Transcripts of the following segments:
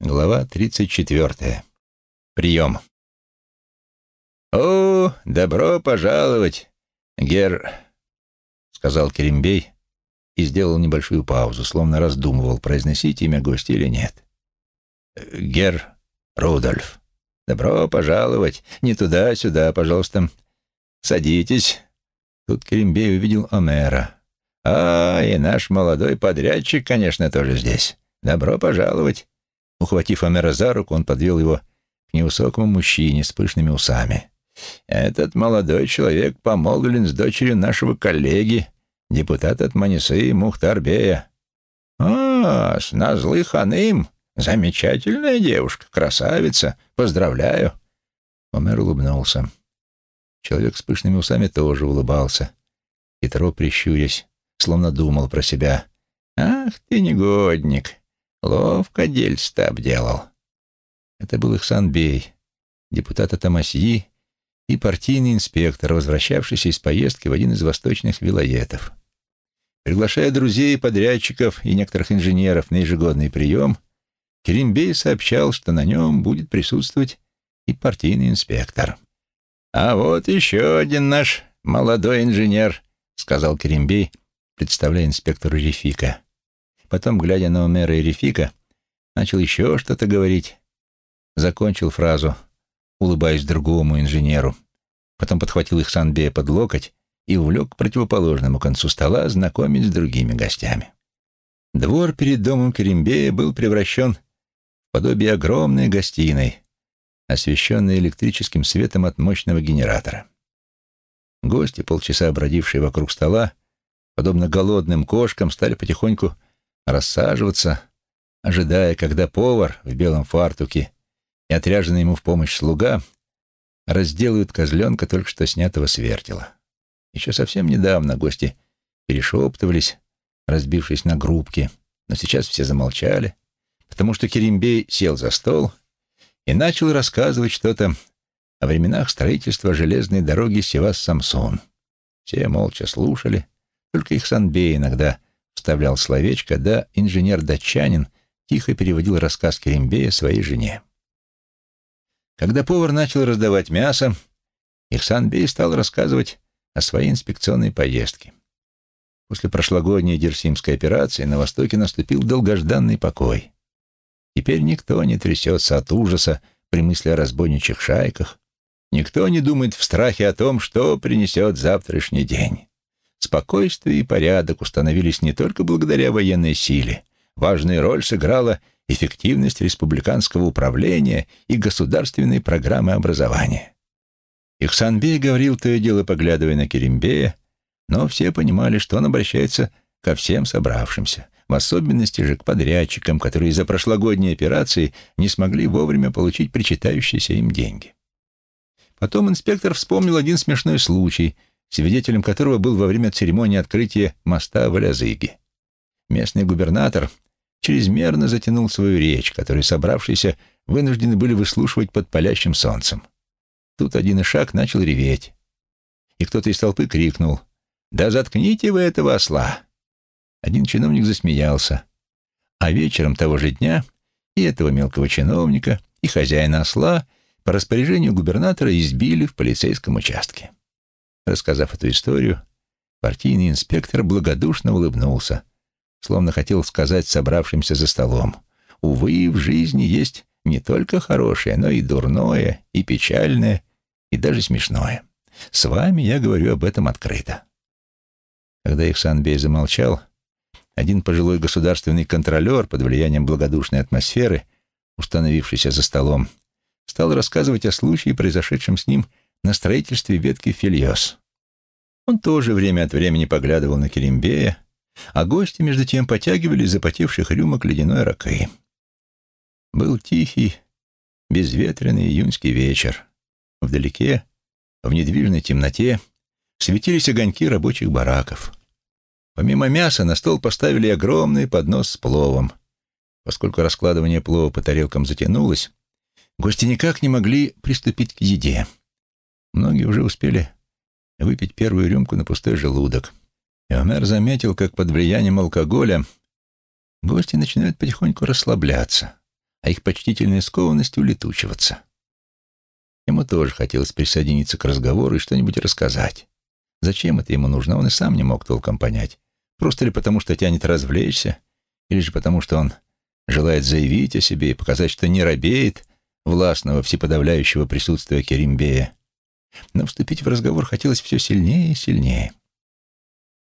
Глава 34. Прием. «О, добро пожаловать, гер...» — сказал Керембей и сделал небольшую паузу, словно раздумывал, произносить имя гостя или нет. «Гер Рудольф, добро пожаловать. Не туда-сюда, пожалуйста. Садитесь». Тут Керембей увидел Омера. «А, и наш молодой подрядчик, конечно, тоже здесь. Добро пожаловать». Ухватив Омера за руку, он подвел его к невысокому мужчине с пышными усами. «Этот молодой человек помолвлен с дочерью нашего коллеги, депутата от Манисы Мухтарбея». «А, с Назлы Ханым! Замечательная девушка, красавица! Поздравляю!» Омер улыбнулся. Человек с пышными усами тоже улыбался, хитро прищурясь, словно думал про себя. «Ах ты негодник! Ловко дельце обделал. Это был Ихсан Бей, депутат от и партийный инспектор, возвращавшийся из поездки в один из восточных вилоетов. Приглашая друзей, подрядчиков и некоторых инженеров на ежегодный прием, Керимбей сообщал, что на нем будет присутствовать и партийный инспектор. «А вот еще один наш молодой инженер», — сказал Керимбей, представляя инспектору Рефика. Потом, глядя на Омера и Рефика, начал еще что-то говорить. Закончил фразу, улыбаясь другому инженеру. Потом подхватил их Санбея под локоть и увлек к противоположному концу стола знакомить с другими гостями. Двор перед домом Керимбея был превращен в подобие огромной гостиной, освещенной электрическим светом от мощного генератора. Гости, полчаса бродившие вокруг стола, подобно голодным кошкам, стали потихоньку рассаживаться, ожидая, когда повар в белом фартуке и отряженный ему в помощь слуга разделают козленка только что снятого с вертела. Еще совсем недавно гости перешептывались, разбившись на группки, но сейчас все замолчали, потому что Керимбей сел за стол и начал рассказывать что-то о временах строительства железной дороги Севас-Самсон. Все молча слушали, только их Санбей иногда вставлял словечко, да инженер-датчанин тихо переводил рассказ Керембея своей жене. Когда повар начал раздавать мясо, Ихсан Бей стал рассказывать о своей инспекционной поездке. После прошлогодней Дерсимской операции на Востоке наступил долгожданный покой. Теперь никто не трясется от ужаса при мысли о разбойничьих шайках, никто не думает в страхе о том, что принесет завтрашний день. Спокойствие и порядок установились не только благодаря военной силе. Важную роль сыграла эффективность республиканского управления и государственной программы образования. Ихсанбей говорил то и дело, поглядывая на Керембея, но все понимали, что он обращается ко всем собравшимся, в особенности же к подрядчикам, которые из-за прошлогодней операции не смогли вовремя получить причитающиеся им деньги. Потом инспектор вспомнил один смешной случай — свидетелем которого был во время церемонии открытия моста в Алязыге. Местный губернатор чрезмерно затянул свою речь, которую собравшиеся вынуждены были выслушивать под палящим солнцем. Тут один ишак начал реветь, и кто-то из толпы крикнул «Да заткните вы этого осла!» Один чиновник засмеялся, а вечером того же дня и этого мелкого чиновника, и хозяина осла по распоряжению губернатора избили в полицейском участке. Рассказав эту историю, партийный инспектор благодушно улыбнулся, словно хотел сказать собравшимся за столом. Увы, в жизни есть не только хорошее, но и дурное, и печальное, и даже смешное. С вами я говорю об этом открыто. Когда Ихсан-бей замолчал, один пожилой государственный контролер под влиянием благодушной атмосферы, установившийся за столом, стал рассказывать о случае, произошедшем с ним на строительстве ветки Фильос. Он тоже время от времени поглядывал на Керембея, а гости, между тем, потягивали запотевших рюмок ледяной ракы. Был тихий, безветренный июньский вечер. Вдалеке, в недвижной темноте, светились огоньки рабочих бараков. Помимо мяса на стол поставили огромный поднос с пловом. Поскольку раскладывание плова по тарелкам затянулось, гости никак не могли приступить к еде. Многие уже успели выпить первую рюмку на пустой желудок. И Омер заметил, как под влиянием алкоголя гости начинают потихоньку расслабляться, а их почтительная скованность улетучиваться. Ему тоже хотелось присоединиться к разговору и что-нибудь рассказать. Зачем это ему нужно, он и сам не мог толком понять. Просто ли потому, что тянет развлечься, или же потому, что он желает заявить о себе и показать, что не робеет властного всеподавляющего присутствия Керимбея. Но вступить в разговор хотелось все сильнее и сильнее.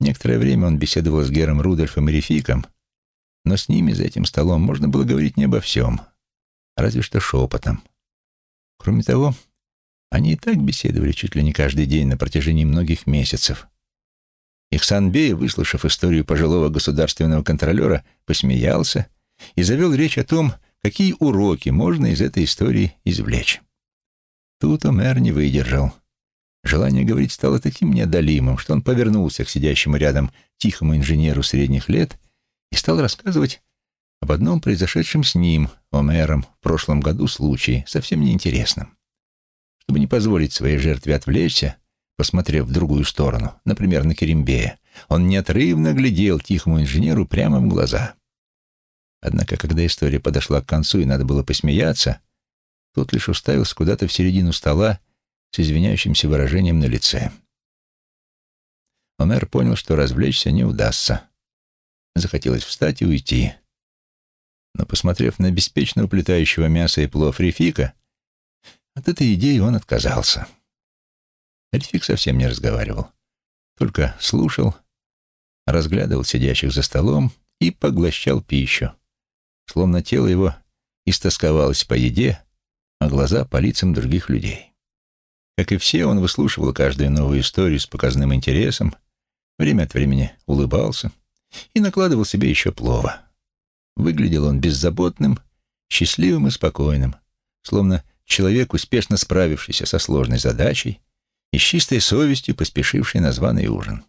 Некоторое время он беседовал с Гером Рудольфом и Рефиком, но с ними за этим столом можно было говорить не обо всем, разве что шепотом. Кроме того, они и так беседовали чуть ли не каждый день на протяжении многих месяцев. Ихсанбей, выслушав историю пожилого государственного контролера, посмеялся и завел речь о том, какие уроки можно из этой истории извлечь. Тут Омер не выдержал. Желание говорить стало таким неодолимым, что он повернулся к сидящему рядом тихому инженеру средних лет и стал рассказывать об одном произошедшем с ним, Омером, в прошлом году случае, совсем неинтересном. Чтобы не позволить своей жертве отвлечься, посмотрев в другую сторону, например, на Керембея, он неотрывно глядел тихому инженеру прямо в глаза. Однако, когда история подошла к концу и надо было посмеяться, тот лишь уставился куда-то в середину стола с извиняющимся выражением на лице. Омер понял, что развлечься не удастся. Захотелось встать и уйти. Но, посмотрев на беспечно уплетающего мясо и плов Рефика, от этой идеи он отказался. Рефик совсем не разговаривал, только слушал, разглядывал сидящих за столом и поглощал пищу, словно тело его истосковалось по еде, а глаза по лицам других людей. Как и все, он выслушивал каждую новую историю с показным интересом, время от времени улыбался — и накладывал себе еще плова. Выглядел он беззаботным, счастливым и спокойным, словно человек, успешно справившийся со сложной задачей и с чистой совестью поспешивший на званый ужин.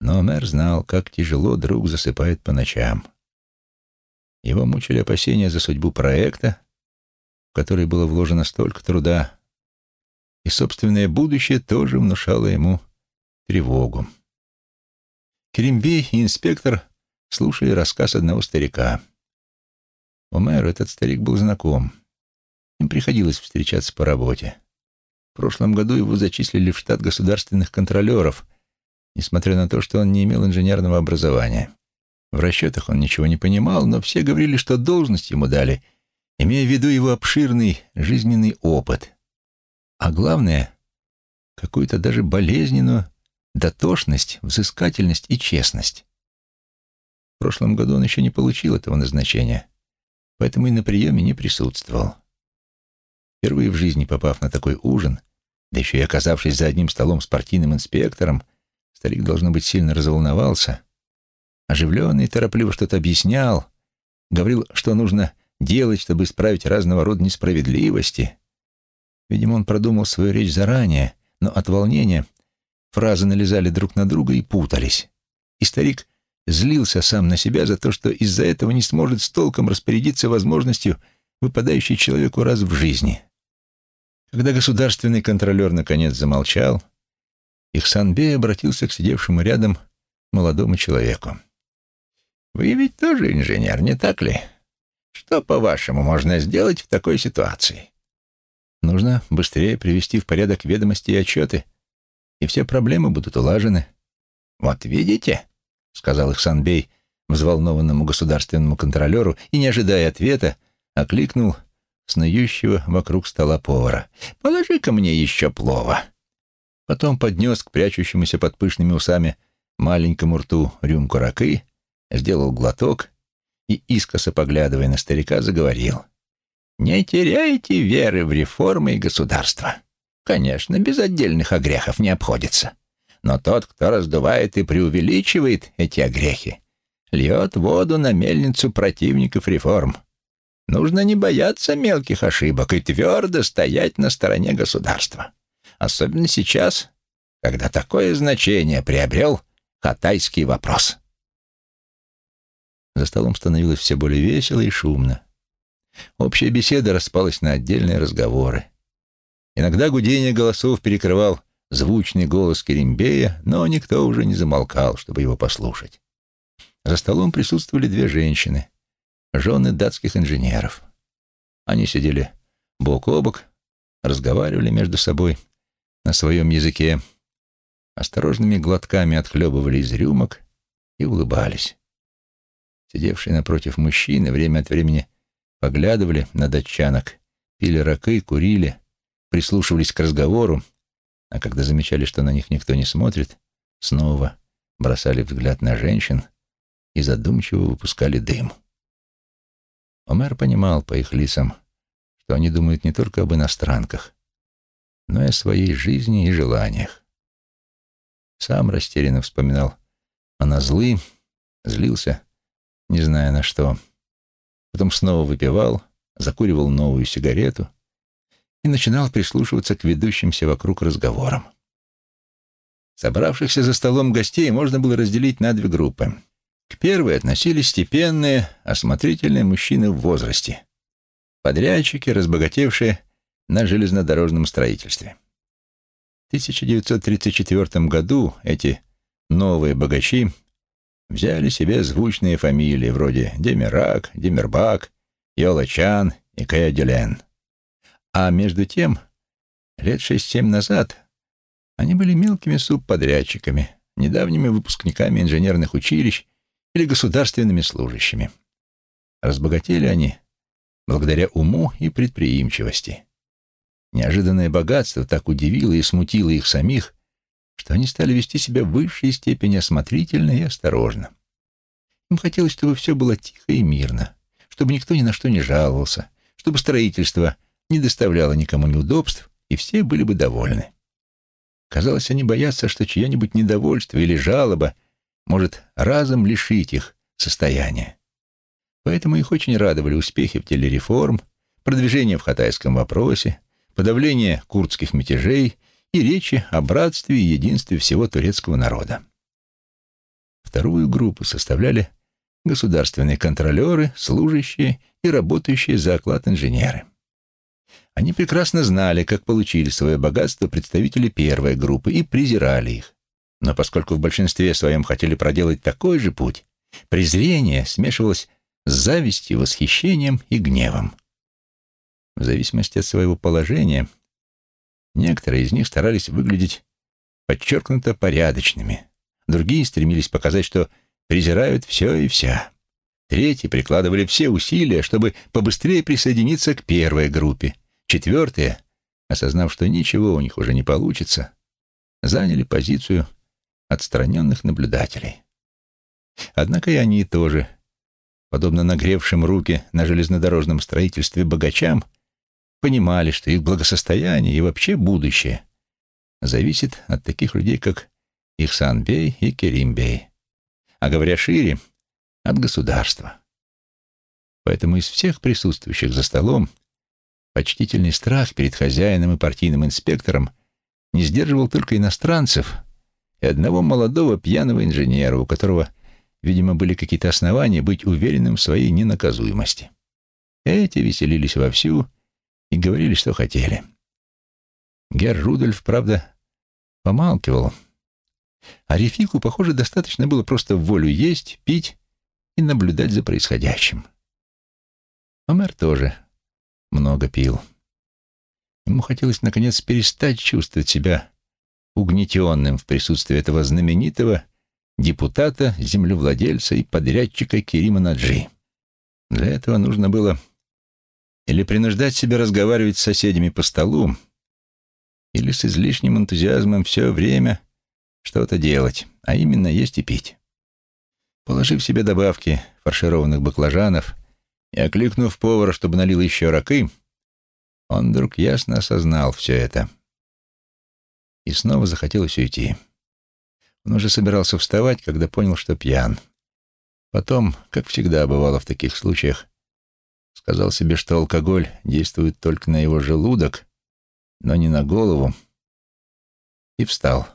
Но мэр знал, как тяжело друг засыпает по ночам. Его мучили опасения за судьбу проекта, в который было вложено столько труда, и собственное будущее тоже внушало ему тревогу. Крембей и инспектор слушали рассказ одного старика. Омеру этот старик был знаком. Им приходилось встречаться по работе. В прошлом году его зачислили в штат государственных контролеров, несмотря на то, что он не имел инженерного образования. В расчетах он ничего не понимал, но все говорили, что должность ему дали, имея в виду его обширный жизненный опыт. А главное, какую-то даже болезненную дотошность, взыскательность и честность. В прошлом году он еще не получил этого назначения, поэтому и на приеме не присутствовал. Впервые в жизни попав на такой ужин, да еще и оказавшись за одним столом с партийным инспектором, старик, должно быть, сильно разволновался. Оживленный, торопливо что-то объяснял, говорил, что нужно делать, чтобы исправить разного рода несправедливости. Видимо, он продумал свою речь заранее, но от волнения Фразы налезали друг на друга и путались. И старик злился сам на себя за то, что из-за этого не сможет с толком распорядиться возможностью, выпадающей человеку раз в жизни. Когда государственный контролер наконец замолчал, Ихсанбей обратился к сидевшему рядом молодому человеку. «Вы ведь тоже инженер, не так ли? Что, по-вашему, можно сделать в такой ситуации?» «Нужно быстрее привести в порядок ведомости и отчеты», и все проблемы будут улажены. «Вот видите», — сказал их Санбей взволнованному государственному контролеру и, не ожидая ответа, окликнул снующего вокруг стола повара. «Положи-ка мне еще плова». Потом поднес к прячущемуся под пышными усами маленькому рту рюмку ракы, сделал глоток и, искоса поглядывая на старика, заговорил. «Не теряйте веры в реформы и государство. Конечно, без отдельных огрехов не обходится. Но тот, кто раздувает и преувеличивает эти огрехи, льет воду на мельницу противников реформ. Нужно не бояться мелких ошибок и твердо стоять на стороне государства. Особенно сейчас, когда такое значение приобрел хатайский вопрос. За столом становилось все более весело и шумно. Общая беседа распалась на отдельные разговоры. Иногда гудение голосов перекрывал звучный голос Керембея, но никто уже не замолкал, чтобы его послушать. За столом присутствовали две женщины. жены датских инженеров. Они сидели бок о бок, разговаривали между собой на своем языке, осторожными глотками отхлебывали из рюмок и улыбались. Сидевшие напротив мужчины время от времени поглядывали на датчанок, пили ракы, курили, прислушивались к разговору, а когда замечали, что на них никто не смотрит, снова бросали взгляд на женщин и задумчиво выпускали дым. Омер понимал по их лицам, что они думают не только об иностранках, но и о своей жизни и желаниях. Сам растерянно вспоминал о назлы, злился, не зная на что. Потом снова выпивал, закуривал новую сигарету и начинал прислушиваться к ведущимся вокруг разговорам. Собравшихся за столом гостей можно было разделить на две группы. К первой относились степенные, осмотрительные мужчины в возрасте, подрядчики, разбогатевшие на железнодорожном строительстве. В 1934 году эти новые богачи взяли себе звучные фамилии вроде Демирак, Демирбак, Йолачан и Каядюлен. А между тем, лет шесть-семь назад они были мелкими субподрядчиками, недавними выпускниками инженерных училищ или государственными служащими. Разбогатели они благодаря уму и предприимчивости. Неожиданное богатство так удивило и смутило их самих, что они стали вести себя в высшей степени осмотрительно и осторожно. Им хотелось, чтобы все было тихо и мирно, чтобы никто ни на что не жаловался, чтобы строительство не доставляло никому неудобств, и все были бы довольны. Казалось, они боятся, что чье-нибудь недовольство или жалоба может разом лишить их состояния. Поэтому их очень радовали успехи в телереформ, продвижение в хатайском вопросе, подавление курдских мятежей и речи о братстве и единстве всего турецкого народа. Вторую группу составляли государственные контролеры, служащие и работающие за оклад инженеры. Они прекрасно знали, как получили свое богатство представители первой группы и презирали их. Но поскольку в большинстве своем хотели проделать такой же путь, презрение смешивалось с завистью, восхищением и гневом. В зависимости от своего положения, некоторые из них старались выглядеть подчеркнуто порядочными, другие стремились показать, что презирают все и вся. Третьи прикладывали все усилия, чтобы побыстрее присоединиться к первой группе. Четвертые, осознав, что ничего у них уже не получится, заняли позицию отстраненных наблюдателей. Однако и они тоже, подобно нагревшим руки на железнодорожном строительстве богачам, понимали, что их благосостояние и вообще будущее зависит от таких людей, как Ихсан-бей и Керим-бей, а говоря шире, от государства. Поэтому из всех присутствующих за столом почтительный страх перед хозяином и партийным инспектором не сдерживал только иностранцев и одного молодого пьяного инженера, у которого, видимо, были какие-то основания быть уверенным в своей ненаказуемости. Эти веселились вовсю и говорили, что хотели. Герр Рудольф, правда, помалкивал, а Рефику, похоже, достаточно было просто волю есть, пить и наблюдать за происходящим. Омер тоже много пил. Ему хотелось, наконец, перестать чувствовать себя угнетенным в присутствии этого знаменитого депутата, землевладельца и подрядчика Кирима Наджи. Для этого нужно было или принуждать себя разговаривать с соседями по столу, или с излишним энтузиазмом все время что-то делать, а именно есть и пить. Положив себе добавки фаршированных баклажанов и окликнув повара, чтобы налил еще ракы, он вдруг ясно осознал все это — и снова захотелось уйти. Он уже собирался вставать, когда понял, что пьян. Потом, как всегда бывало в таких случаях, сказал себе, что алкоголь действует только на его желудок, но не на голову, и встал.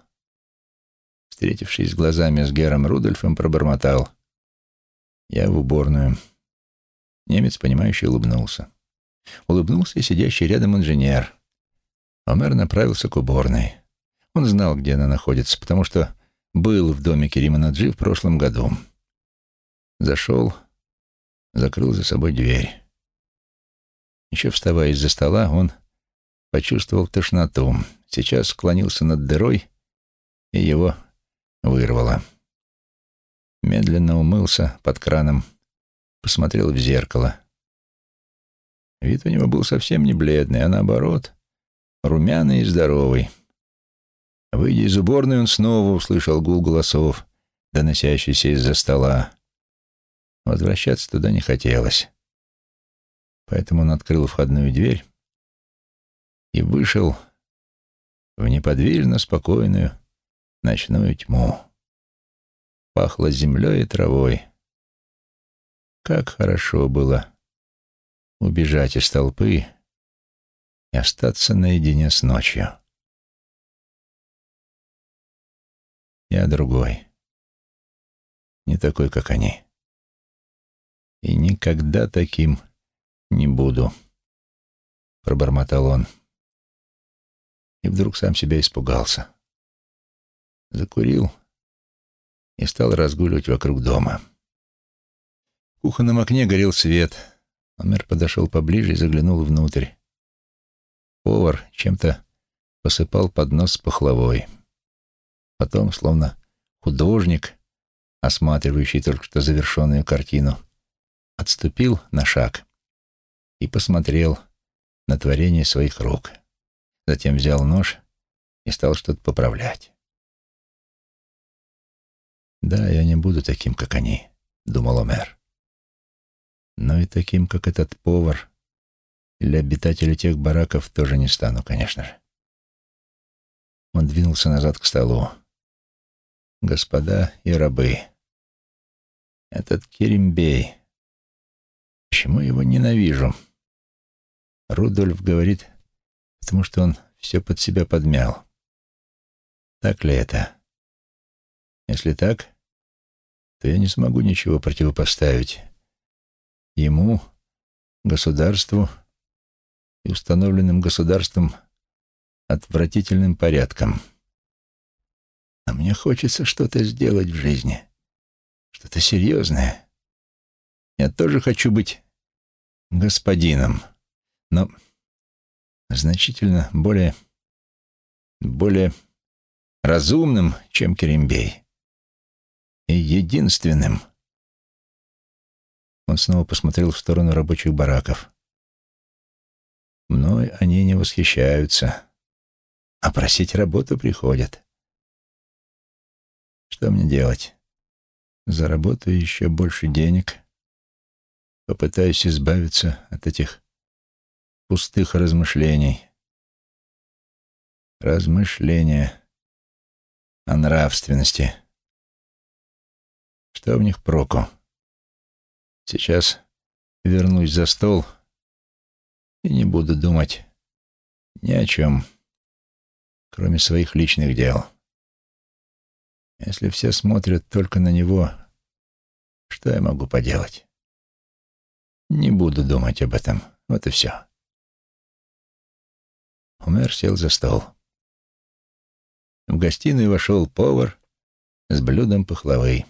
Встретившись глазами с Гером Рудольфом, пробормотал. «Я в уборную». Немец, понимающий, улыбнулся. Улыбнулся и сидящий рядом инженер. Омер направился к уборной. Он знал, где она находится, потому что был в доме Керима Наджи в прошлом году. Зашел, закрыл за собой дверь. Еще вставая из-за стола, он почувствовал тошноту. Сейчас склонился над дырой, и его вырвало. Медленно умылся под краном, посмотрел в зеркало. Вид у него был совсем не бледный, а наоборот, румяный и здоровый. Выйдя из уборной, он снова услышал гул голосов, доносящийся из-за стола. Возвращаться туда не хотелось. Поэтому он открыл входную дверь и вышел в неподвижно спокойную ночную тьму. Пахло землей и травой. Как хорошо было убежать из толпы и остаться наедине с ночью. Я другой. Не такой, как они. И никогда таким не буду, пробормотал он. И вдруг сам себя испугался. Закурил и стал разгуливать вокруг дома. В кухонном окне горел свет. Омер подошел поближе и заглянул внутрь. Повар чем-то посыпал поднос с пахлавой. Потом, словно художник, осматривающий только что завершенную картину, отступил на шаг и посмотрел на творение своих рук. Затем взял нож и стал что-то поправлять. «Да, я не буду таким, как они», — думал Омер. «Но и таким, как этот повар или обитатели тех бараков, тоже не стану, конечно же». Он двинулся назад к столу господа и рабы. Этот Керимбей. Почему его ненавижу? Рудольф говорит, потому что он все под себя подмял. Так ли это? Если так, то я не смогу ничего противопоставить ему, государству и установленным государством отвратительным порядкам. А мне хочется что-то сделать в жизни. Что-то серьезное. Я тоже хочу быть господином, но значительно более... более разумным, чем Керембей. И единственным. Он снова посмотрел в сторону рабочих бараков. Мной они не восхищаются, а просить работу приходят. Что мне делать? Заработаю еще больше денег. Попытаюсь избавиться от этих пустых размышлений. Размышления о нравственности. Что в них проку? Сейчас вернусь за стол и не буду думать ни о чем, кроме своих личных дел. Если все смотрят только на него, что я могу поделать? Не буду думать об этом. Вот и все. Умер сел за стол. В гостиную вошел повар с блюдом пахлавы.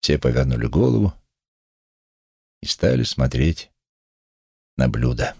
Все повернули голову и стали смотреть на блюдо.